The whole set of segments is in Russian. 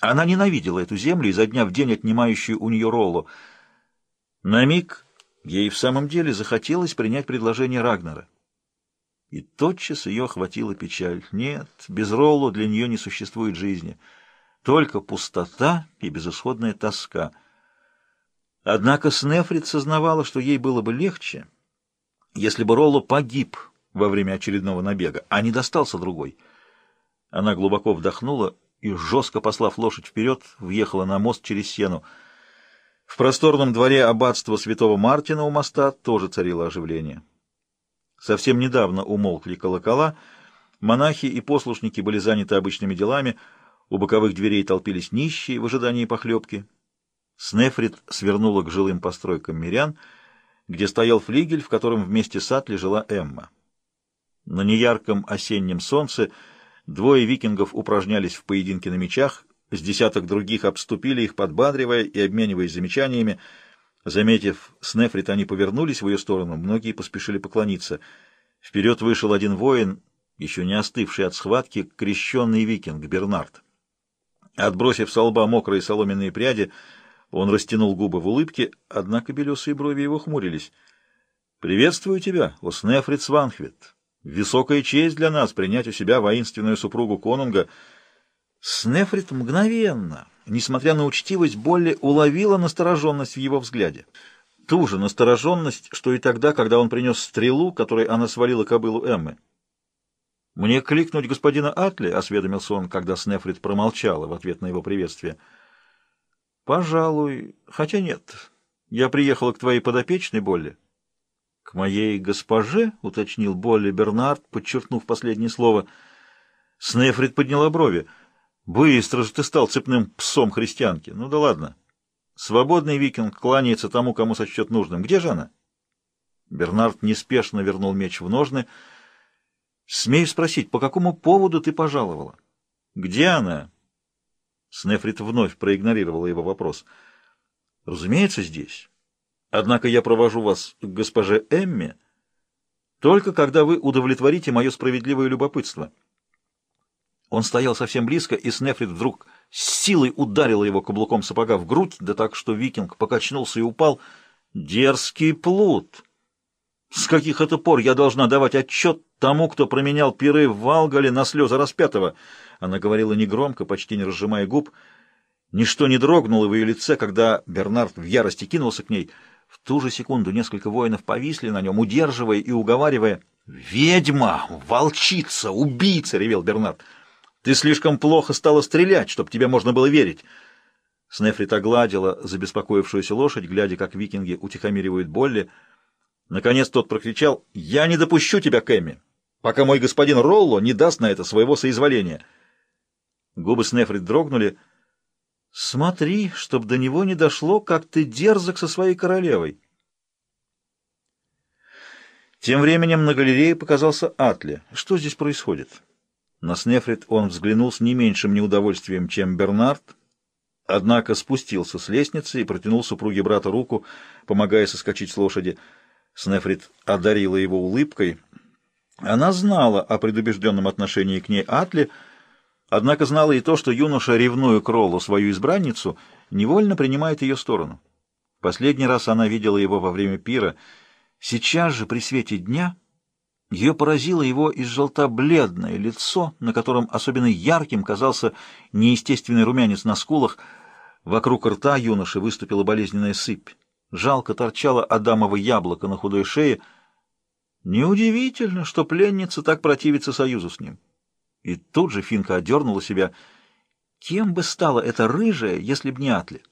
Она ненавидела эту землю, изо дня в день отнимающую у нее Роллу. На миг ей в самом деле захотелось принять предложение Рагнера. И тотчас ее охватила печаль. Нет, без Роллу для нее не существует жизни. Только пустота и безысходная тоска. Однако Снефрит сознавала, что ей было бы легче, если бы Ролло погиб во время очередного набега, а не достался другой. Она глубоко вдохнула и, жестко послав лошадь вперед, въехала на мост через сену. В просторном дворе аббатства святого Мартина у моста тоже царило оживление. Совсем недавно умолкли колокола, монахи и послушники были заняты обычными делами, у боковых дверей толпились нищие в ожидании похлебки. Снефрит свернула к жилым постройкам мирян, где стоял флигель, в котором вместе с Атли жила Эмма. На неярком осеннем солнце двое викингов упражнялись в поединке на мечах, с десяток других обступили их, подбадривая и обмениваясь замечаниями. Заметив Снефрит, они повернулись в ее сторону, многие поспешили поклониться. Вперед вышел один воин, еще не остывший от схватки, крещенный викинг Бернард. Отбросив со лба мокрые соломенные пряди, он растянул губы в улыбке, однако белесые брови его хмурились. «Приветствую тебя, о Снефрит Сванхвит!» Высокая честь для нас принять у себя воинственную супругу конунга. Снефрит мгновенно, несмотря на учтивость, Болли уловила настороженность в его взгляде. Ту же настороженность, что и тогда, когда он принес стрелу, которой она свалила кобылу Эммы. «Мне кликнуть господина Атли?» — осведомился он, когда Снефрит промолчала в ответ на его приветствие. «Пожалуй. Хотя нет. Я приехала к твоей подопечной, Болли». «К моей госпоже?» — уточнил Болли Бернард, подчеркнув последнее слово. Снефрит подняла брови. «Быстро же ты стал цепным псом христианки. Ну да ладно. Свободный викинг кланяется тому, кому сочтет нужным. Где же она?» Бернард неспешно вернул меч в ножны. «Смею спросить, по какому поводу ты пожаловала?» «Где она?» Снефрит вновь проигнорировала его вопрос. «Разумеется, здесь». Однако я провожу вас к госпоже Эмме только когда вы удовлетворите мое справедливое любопытство. Он стоял совсем близко, и Снефрит вдруг с силой ударила его каблуком сапога в грудь, да так, что викинг покачнулся и упал. Дерзкий плут! С каких это пор я должна давать отчет тому, кто променял пиры в Валгале на слезы распятого? Она говорила негромко, почти не разжимая губ. Ничто не дрогнуло в ее лице, когда Бернард в ярости кинулся к ней — в ту же секунду несколько воинов повисли на нем, удерживая и уговаривая. «Ведьма! Волчица! Убийца!» — ревел Бернард. «Ты слишком плохо стала стрелять, чтобы тебе можно было верить!» Снефрит огладила забеспокоившуюся лошадь, глядя, как викинги утихомиривают Болли. Наконец тот прокричал «Я не допущу тебя, Кэмми, пока мой господин Ролло не даст на это своего соизволения!» Губы Снефрит дрогнули, — Смотри, чтоб до него не дошло, как ты дерзок со своей королевой. Тем временем на галерее показался Атли. Что здесь происходит? На Снефрит он взглянул с не меньшим неудовольствием, чем Бернард, однако спустился с лестницы и протянул супруге брата руку, помогая соскочить с лошади. Снефрит одарила его улыбкой. Она знала о предубежденном отношении к ней Атли, Однако знала и то, что юноша, ревнуя к Роллу свою избранницу, невольно принимает ее сторону. Последний раз она видела его во время пира. Сейчас же, при свете дня, ее поразило его изжелта-бледное лицо, на котором особенно ярким казался неестественный румянец на скулах. Вокруг рта юноши выступила болезненная сыпь. Жалко торчало адамово яблоко на худой шее. Неудивительно, что пленница так противится союзу с ним. И тут же Финка одернула себя. Кем бы стала эта рыжая, если б не Атли?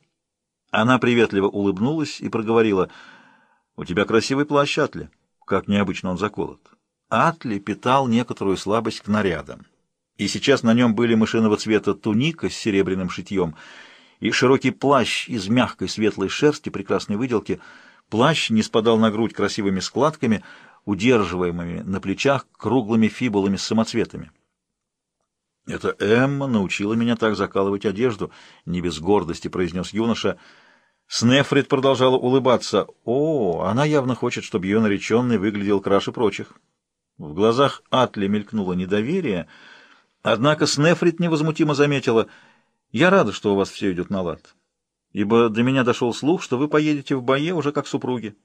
Она приветливо улыбнулась и проговорила. — У тебя красивый плащ, Атли. Как необычно он заколот. Атли питал некоторую слабость к нарядам. И сейчас на нем были мышиного цвета туника с серебряным шитьем и широкий плащ из мягкой светлой шерсти прекрасной выделки. Плащ не спадал на грудь красивыми складками, удерживаемыми на плечах круглыми фибулами с самоцветами. «Это Эмма научила меня так закалывать одежду», — не без гордости произнес юноша. Снефрит продолжала улыбаться. «О, она явно хочет, чтобы ее нареченный выглядел краше прочих». В глазах Атли мелькнуло недоверие, однако Снефрит невозмутимо заметила, Я рада, что у вас все идет на лад, ибо до меня дошел слух, что вы поедете в Бое уже как супруги.